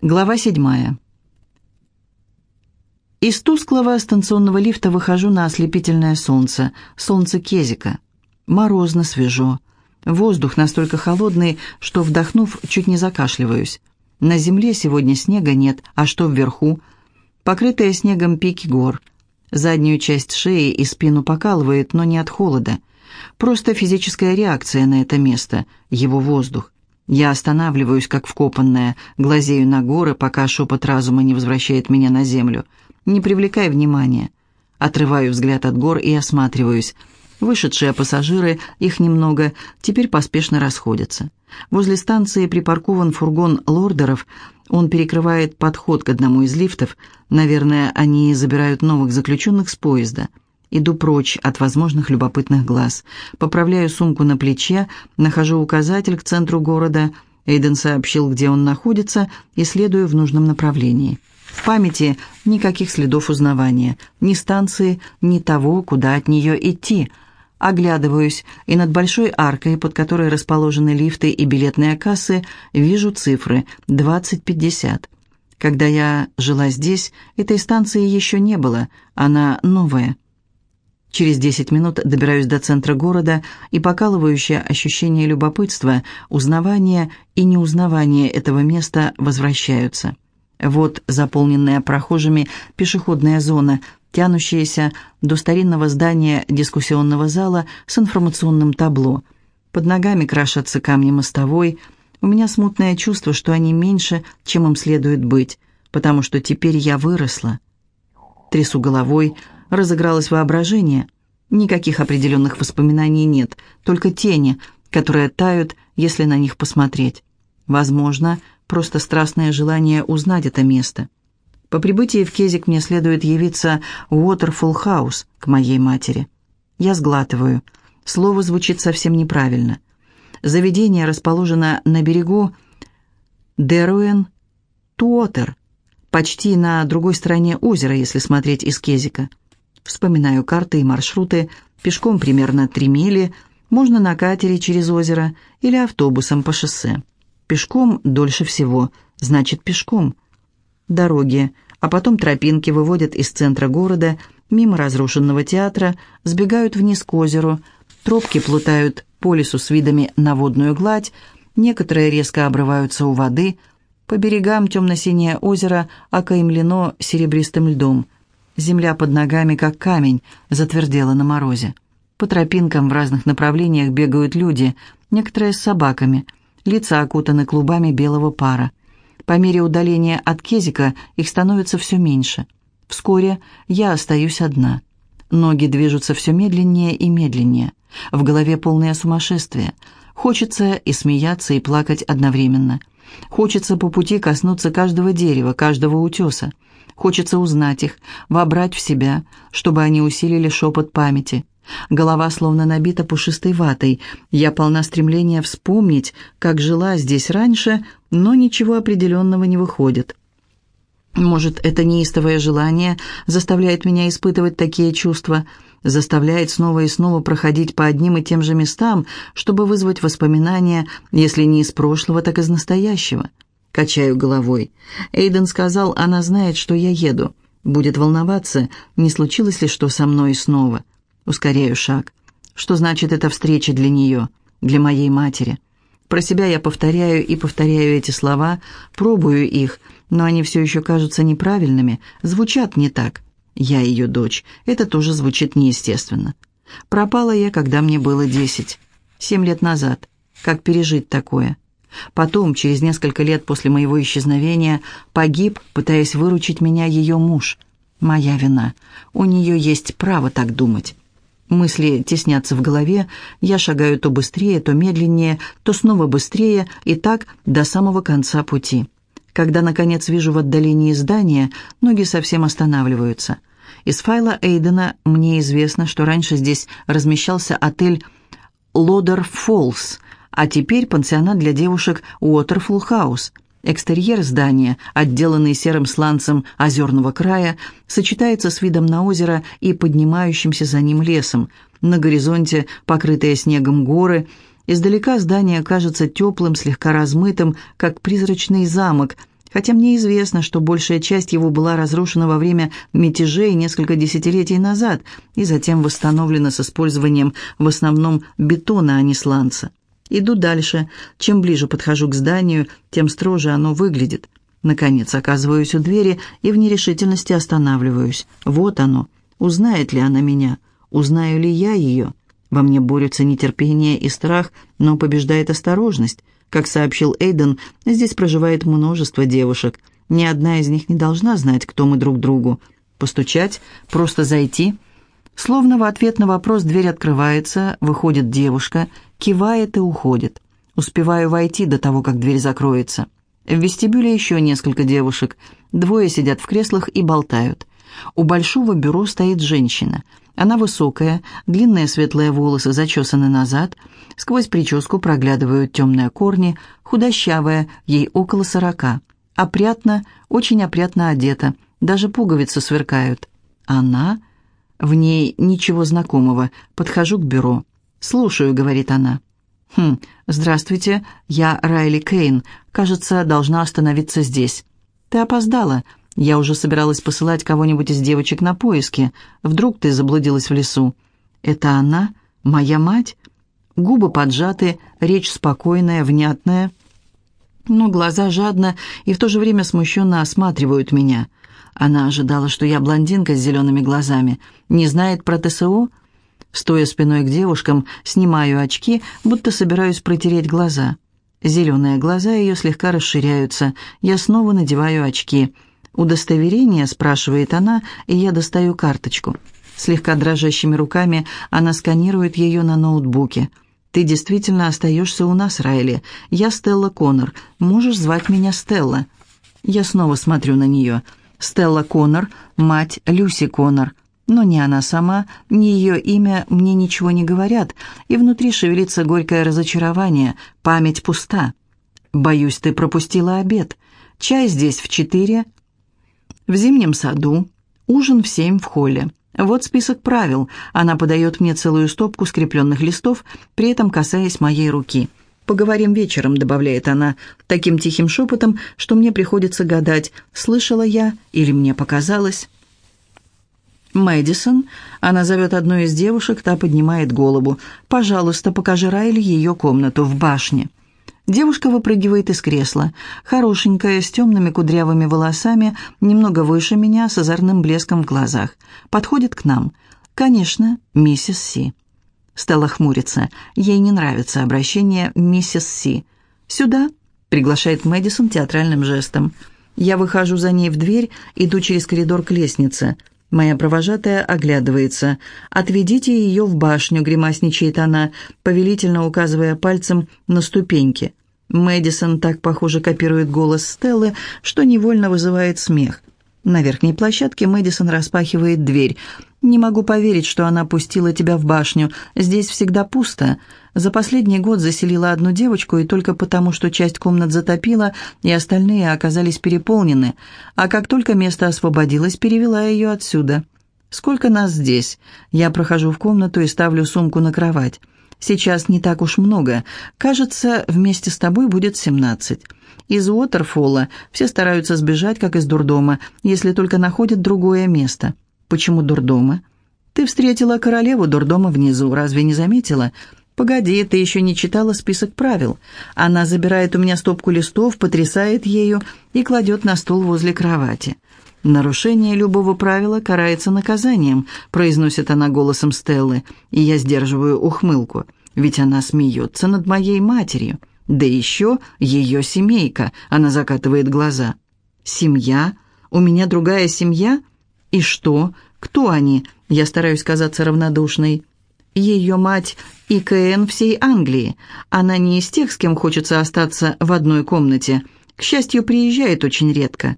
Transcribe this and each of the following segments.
Глава седьмая. Из тусклого станционного лифта выхожу на ослепительное солнце, солнце Кезика. Морозно, свежо. Воздух настолько холодный, что, вдохнув, чуть не закашливаюсь. На земле сегодня снега нет, а что вверху? Покрытые снегом пики гор. Заднюю часть шеи и спину покалывает, но не от холода. Просто физическая реакция на это место, его воздух. Я останавливаюсь, как вкопанная, глазею на горы, пока шепот разума не возвращает меня на землю. Не привлекай внимания. Отрываю взгляд от гор и осматриваюсь. Вышедшие пассажиры, их немного, теперь поспешно расходятся. Возле станции припаркован фургон лордеров. Он перекрывает подход к одному из лифтов. Наверное, они забирают новых заключенных с поезда. Иду прочь от возможных любопытных глаз. Поправляю сумку на плече, нахожу указатель к центру города. Эйден сообщил, где он находится, и следую в нужном направлении. В памяти никаких следов узнавания. Ни станции, ни того, куда от нее идти. Оглядываюсь, и над большой аркой, под которой расположены лифты и билетные кассы, вижу цифры 2050. Когда я жила здесь, этой станции еще не было, она новая. Через десять минут добираюсь до центра города, и покалывающее ощущение любопытства, узнавания и неузнавания этого места возвращаются. Вот заполненная прохожими пешеходная зона, тянущаяся до старинного здания дискуссионного зала с информационным табло. Под ногами крошатся камни мостовой. У меня смутное чувство, что они меньше, чем им следует быть, потому что теперь я выросла. Трясу головой, разыгралось воображение. Никаких определенных воспоминаний нет, только тени, которые тают, если на них посмотреть. Возможно, просто страстное желание узнать это место. По прибытии в Кезик мне следует явиться в Уотерфулл Хаус к моей матери. Я сглатываю. Слово звучит совсем неправильно. Заведение расположено на берегу Деруэн Туотер, почти на другой стороне озера, если смотреть из Кезика. Вспоминаю карты и маршруты. Пешком примерно три мили, можно на катере через озеро или автобусом по шоссе. Пешком дольше всего, значит пешком. Дороги, а потом тропинки выводят из центра города, мимо разрушенного театра, сбегают вниз к озеру, тропки плутают по лесу с видами на водную гладь, некоторые резко обрываются у воды, по берегам темно-синее озеро окаймлено серебристым льдом – Земля под ногами, как камень, затвердела на морозе. По тропинкам в разных направлениях бегают люди, некоторые с собаками. Лица окутаны клубами белого пара. По мере удаления от Кезика их становится все меньше. Вскоре я остаюсь одна. Ноги движутся все медленнее и медленнее. В голове полное сумасшествие. Хочется и смеяться, и плакать одновременно. Хочется по пути коснуться каждого дерева, каждого утеса. Хочется узнать их, вобрать в себя, чтобы они усилили шепот памяти. Голова словно набита пушистой ватой. Я полна стремления вспомнить, как жила здесь раньше, но ничего определенного не выходит. Может, это неистовое желание заставляет меня испытывать такие чувства, заставляет снова и снова проходить по одним и тем же местам, чтобы вызвать воспоминания, если не из прошлого, так из настоящего. Качаю головой. Эйден сказал, она знает, что я еду. Будет волноваться, не случилось ли что со мной снова. Ускоряю шаг. Что значит эта встреча для нее, для моей матери? Про себя я повторяю и повторяю эти слова, пробую их, но они все еще кажутся неправильными, звучат не так. Я ее дочь. Это тоже звучит неестественно. Пропала я, когда мне было десять. Семь лет назад. Как пережить такое? Потом, через несколько лет после моего исчезновения, погиб, пытаясь выручить меня ее муж. Моя вина. У нее есть право так думать. Мысли теснятся в голове, я шагаю то быстрее, то медленнее, то снова быстрее, и так до самого конца пути. Когда, наконец, вижу в отдалении здания, ноги совсем останавливаются. Из файла Эйдена мне известно, что раньше здесь размещался отель «Лодер Фоллс», а теперь пансионат для девушек Уотерфулл Хаус. Экстерьер здания, отделанный серым сланцем озерного края, сочетается с видом на озеро и поднимающимся за ним лесом. На горизонте покрытые снегом горы. Издалека здание кажется теплым, слегка размытым, как призрачный замок, хотя мне известно, что большая часть его была разрушена во время мятежей несколько десятилетий назад и затем восстановлена с использованием в основном бетона, а не сланца. Иду дальше. Чем ближе подхожу к зданию, тем строже оно выглядит. Наконец оказываюсь у двери и в нерешительности останавливаюсь. Вот оно. Узнает ли она меня? Узнаю ли я ее? Во мне борются нетерпение и страх, но побеждает осторожность. Как сообщил Эйден, здесь проживает множество девушек. Ни одна из них не должна знать, кто мы друг другу. Постучать? Просто зайти? Словно в ответ на вопрос дверь открывается, выходит девушка, кивает и уходит. Успеваю войти до того, как дверь закроется. В вестибюле еще несколько девушек. Двое сидят в креслах и болтают. У большого бюро стоит женщина. Она высокая, длинные светлые волосы зачесаны назад, сквозь прическу проглядывают темные корни, худощавая, ей около сорока. Опрятно, очень опрятно одета, даже пуговицы сверкают. Она? В ней ничего знакомого. Подхожу к бюро. «Слушаю», — говорит она. «Хм, здравствуйте, я Райли Кейн. Кажется, должна остановиться здесь». «Ты опоздала. Я уже собиралась посылать кого-нибудь из девочек на поиски. Вдруг ты заблудилась в лесу. Это она? Моя мать? Губы поджаты, речь спокойная, внятная. Но глаза жадно и в то же время смущенно осматривают меня. Она ожидала, что я блондинка с зелеными глазами. Не знает про ТСО? Стоя спиной к девушкам, снимаю очки, будто собираюсь протереть глаза. Зеленые глаза ее слегка расширяются. Я снова надеваю очки — «Удостоверение?» – спрашивает она, и я достаю карточку. Слегка дрожащими руками она сканирует ее на ноутбуке. «Ты действительно остаешься у нас, Райли. Я Стелла Коннор. Можешь звать меня Стелла». Я снова смотрю на нее. Стелла Коннор, мать Люси Коннор. Но ни она сама, ни ее имя мне ничего не говорят, и внутри шевелится горькое разочарование, память пуста. «Боюсь, ты пропустила обед. Чай здесь в четыре, в зимнем саду, ужин в семь в холле. Вот список правил. Она подает мне целую стопку скрепленных листов, при этом касаясь моей руки. «Поговорим вечером», — добавляет она, таким тихим шепотом, что мне приходится гадать, слышала я или мне показалось. Мэдисон, она зовет одну из девушек, та поднимает голову. «Пожалуйста, покажи Райли ее комнату в башне». Девушка выпрыгивает из кресла. Хорошенькая, с темными кудрявыми волосами, немного выше меня, с озорным блеском в глазах. Подходит к нам. «Конечно, миссис Си». Стелла хмурится. Ей не нравится обращение «миссис Си». «Сюда», — приглашает Мэдисон театральным жестом. Я выхожу за ней в дверь, иду через коридор к лестнице. Моя провожатая оглядывается. «Отведите ее в башню», — гримасничает она, повелительно указывая пальцем на ступеньки. Мэдисон так, похоже, копирует голос Стеллы, что невольно вызывает смех. На верхней площадке Мэдисон распахивает дверь. «Не могу поверить, что она пустила тебя в башню. Здесь всегда пусто. За последний год заселила одну девочку, и только потому, что часть комнат затопила, и остальные оказались переполнены. А как только место освободилось, перевела ее отсюда. Сколько нас здесь? Я прохожу в комнату и ставлю сумку на кровать. Сейчас не так уж много. Кажется, вместе с тобой будет семнадцать. Из Уотерфолла все стараются сбежать, как из дурдома, если только находят другое место. Почему дурдома? Ты встретила королеву дурдома внизу, разве не заметила? Погоди, ты еще не читала список правил. Она забирает у меня стопку листов, потрясает ею и кладет на стол возле кровати. «Нарушение любого правила карается наказанием», — произносит она голосом Стеллы, и я сдерживаю ухмылку, ведь она смеется над моей матерью. Да еще ее семейка, она закатывает глаза. «Семья? У меня другая семья? И что? Кто они?» Я стараюсь казаться равнодушной. Ее мать и КН всей Англии. Она не из тех, с кем хочется остаться в одной комнате. К счастью, приезжает очень редко.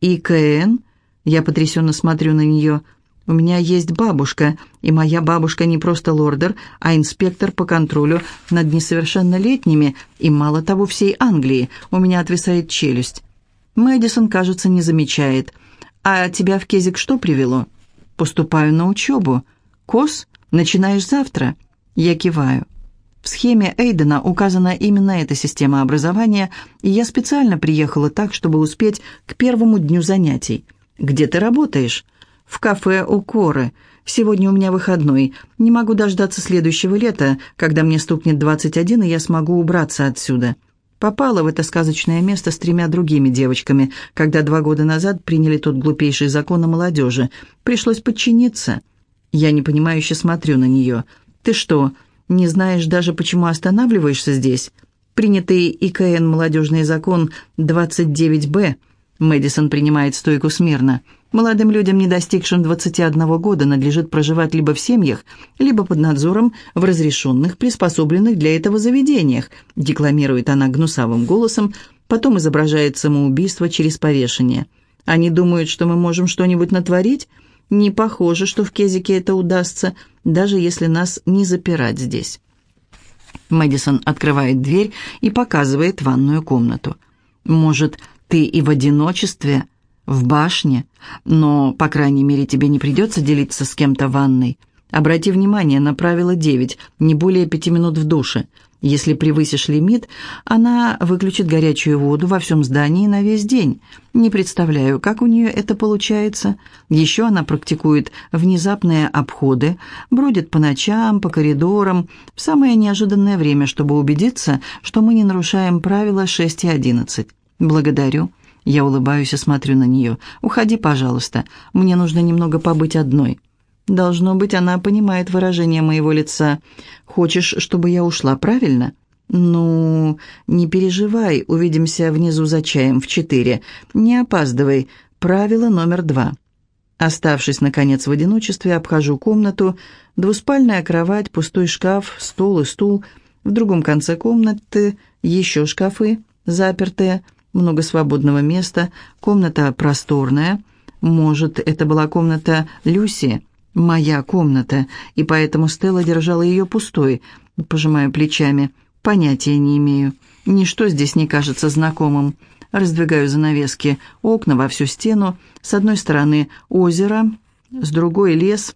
«ИКН?» Я потрясенно смотрю на нее. «У меня есть бабушка, и моя бабушка не просто лордер, а инспектор по контролю над несовершеннолетними, и мало того, всей Англии. У меня отвисает челюсть». Мэдисон, кажется, не замечает. «А тебя в Кезик что привело?» «Поступаю на учебу». «Кос? Начинаешь завтра?» Я киваю. В схеме Эйдена указана именно эта система образования, и я специально приехала так, чтобы успеть к первому дню занятий. «Где ты работаешь?» «В кафе у Коры. Сегодня у меня выходной. Не могу дождаться следующего лета, когда мне стукнет 21, и я смогу убраться отсюда». Попала в это сказочное место с тремя другими девочками, когда два года назад приняли тот глупейший закон о молодежи. Пришлось подчиниться. Я непонимающе смотрю на нее. «Ты что, не знаешь даже, почему останавливаешься здесь? Принятый ИКН молодежный закон 29-Б. Мэдисон принимает стойку смирно. Молодым людям, не достигшим 21 года, надлежит проживать либо в семьях, либо под надзором в разрешенных, приспособленных для этого заведениях, декламирует она гнусавым голосом, потом изображает самоубийство через повешение. Они думают, что мы можем что-нибудь натворить? Не похоже, что в Кезике это удастся, даже если нас не запирать здесь. Мэдисон открывает дверь и показывает ванную комнату. «Может, ты и в одиночестве, в башне, но, по крайней мере, тебе не придется делиться с кем-то ванной. Обрати внимание на правило 9, не более пяти минут в душе. Если превысишь лимит, она выключит горячую воду во всем здании на весь день. Не представляю, как у нее это получается. Еще она практикует внезапные обходы, бродит по ночам, по коридорам, в самое неожиданное время, чтобы убедиться, что мы не нарушаем правила 6 и 11. «Благодарю». Я улыбаюсь и смотрю на нее. «Уходи, пожалуйста. Мне нужно немного побыть одной». Должно быть, она понимает выражение моего лица. Хочешь, чтобы я ушла, правильно? Ну, не переживай, увидимся внизу за чаем в четыре. Не опаздывай. Правило номер два. Оставшись, наконец, в одиночестве, обхожу комнату. Двуспальная кровать, пустой шкаф, стол и стул. В другом конце комнаты еще шкафы, запертые, много свободного места, комната просторная. Может, это была комната Люси? моя комната, и поэтому Стелла держала ее пустой, пожимая плечами. Понятия не имею. Ничто здесь не кажется знакомым. Раздвигаю занавески, окна во всю стену. С одной стороны озеро, с другой лес.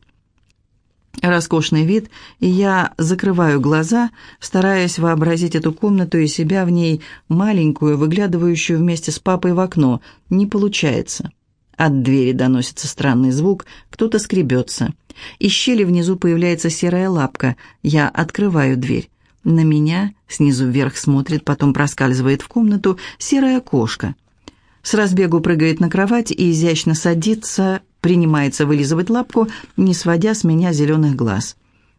Роскошный вид, и я закрываю глаза, стараясь вообразить эту комнату и себя в ней, маленькую, выглядывающую вместе с папой в окно. Не получается. От двери доносится странный звук, кто-то скребется. Из щели внизу появляется серая лапка. Я открываю дверь. На меня снизу вверх смотрит, потом проскальзывает в комнату серая кошка. С разбегу прыгает на кровать и изящно садится, принимается вылизывать лапку, не сводя с меня зеленых глаз.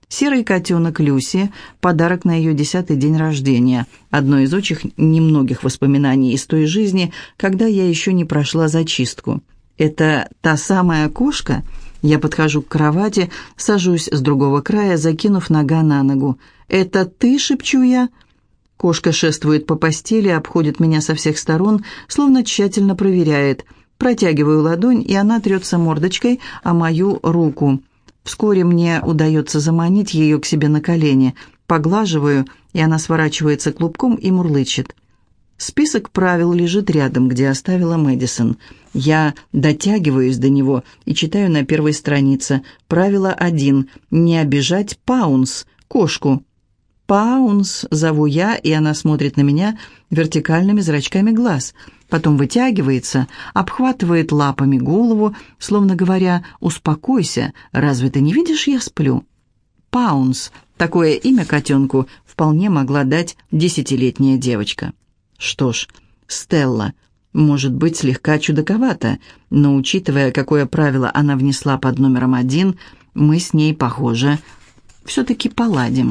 Серый котенок Люси – подарок на ее десятый день рождения, одно из очень немногих воспоминаний из той жизни, когда я еще не прошла зачистку. «Это та самая кошка?» Я подхожу к кровати, сажусь с другого края, закинув нога на ногу. «Это ты?» — шепчу я. Кошка шествует по постели, обходит меня со всех сторон, словно тщательно проверяет. Протягиваю ладонь, и она трется мордочкой о мою руку. Вскоре мне удается заманить ее к себе на колени. Поглаживаю, и она сворачивается клубком и мурлычет. Список правил лежит рядом, где оставила Мэдисон. Я дотягиваюсь до него и читаю на первой странице. Правило один. Не обижать Паунс, кошку. «Паунс», — зову я, и она смотрит на меня вертикальными зрачками глаз. Потом вытягивается, обхватывает лапами голову, словно говоря, «Успокойся, разве ты не видишь, я сплю?» «Паунс», такое имя котенку вполне могла дать десятилетняя девочка. Что ж, Стелла может быть слегка чудаковата, но учитывая, какое правило она внесла под номером один, мы с ней, похоже, все-таки поладим.